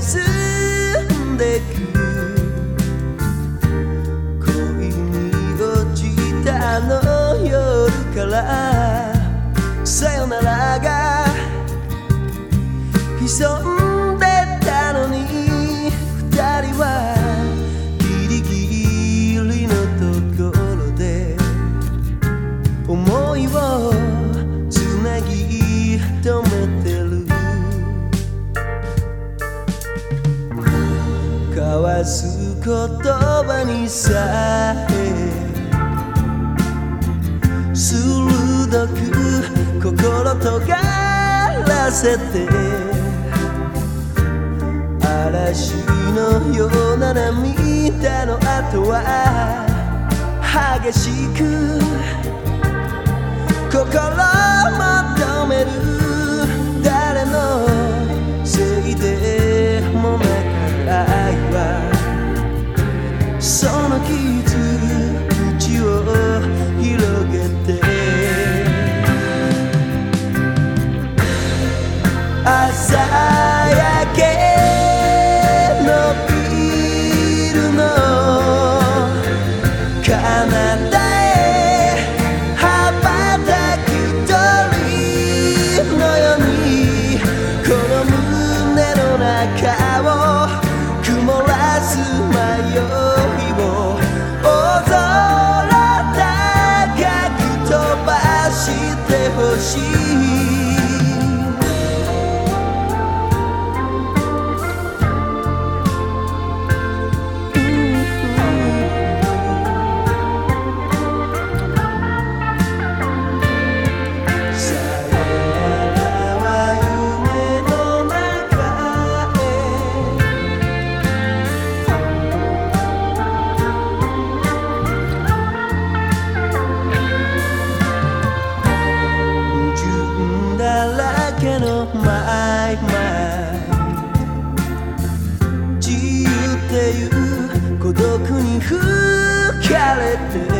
霞んでく。恋に落ちたの夜からさよならが潜す言葉にさえ鋭く心とがらせて嵐のような涙の後は激しく心求める。て孤独に吹かれて